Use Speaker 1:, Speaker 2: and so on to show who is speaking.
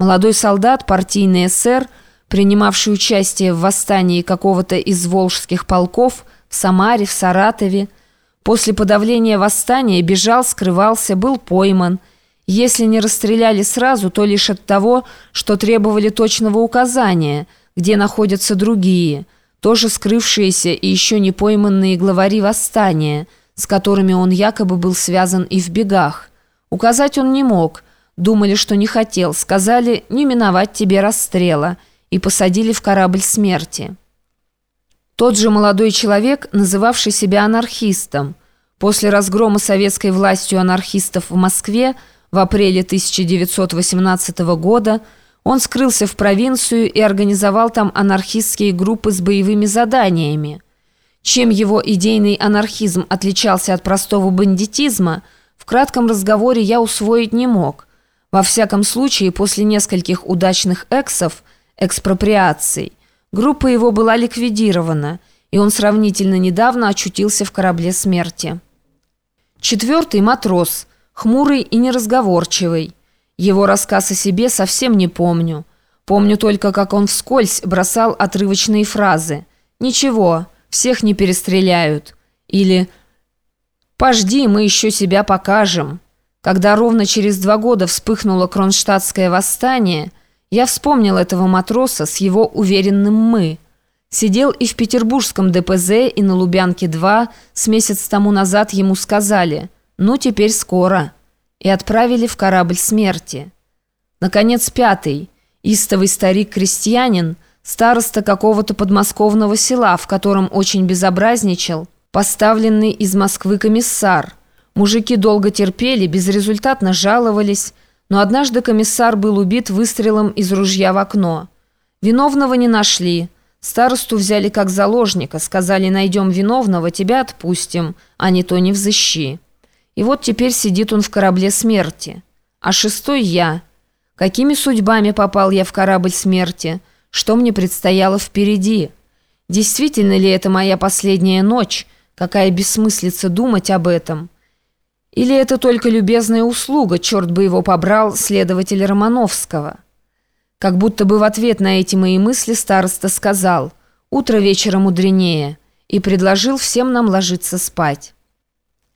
Speaker 1: Молодой солдат, партийный эсер, принимавший участие в восстании какого-то из волжских полков в Самаре, в Саратове, после подавления восстания бежал, скрывался, был пойман. Если не расстреляли сразу, то лишь от того, что требовали точного указания, где находятся другие, тоже скрывшиеся и еще не пойманные главари восстания, с которыми он якобы был связан и в бегах. Указать он не мог – Думали, что не хотел, сказали «не миновать тебе расстрела» и посадили в корабль смерти. Тот же молодой человек, называвший себя анархистом, после разгрома советской властью анархистов в Москве в апреле 1918 года он скрылся в провинцию и организовал там анархистские группы с боевыми заданиями. Чем его идейный анархизм отличался от простого бандитизма, в кратком разговоре я усвоить не мог. Во всяком случае, после нескольких удачных эксов, экспроприаций, группа его была ликвидирована, и он сравнительно недавно очутился в корабле смерти. Четвертый матрос, хмурый и неразговорчивый. Его рассказ о себе совсем не помню. Помню только, как он вскользь бросал отрывочные фразы. «Ничего, всех не перестреляют». Или «Пожди, мы еще себя покажем». Когда ровно через два года вспыхнуло кронштадтское восстание, я вспомнил этого матроса с его уверенным «мы». Сидел и в петербургском ДПЗ, и на Лубянке-2, с месяц тому назад ему сказали «ну теперь скоро» и отправили в корабль смерти. Наконец, пятый, истовый старик-крестьянин, староста какого-то подмосковного села, в котором очень безобразничал, поставленный из Москвы комиссар – Мужики долго терпели, безрезультатно жаловались, но однажды комиссар был убит выстрелом из ружья в окно. Виновного не нашли. Старосту взяли как заложника, сказали «найдем виновного, тебя отпустим, а не то не взыщи». И вот теперь сидит он в корабле смерти. А шестой я. Какими судьбами попал я в корабль смерти? Что мне предстояло впереди? Действительно ли это моя последняя ночь? Какая бессмыслица думать об этом?» Или это только любезная услуга, черт бы его побрал, следователь Романовского? Как будто бы в ответ на эти мои мысли староста сказал «Утро вечера мудренее» и предложил всем нам ложиться спать.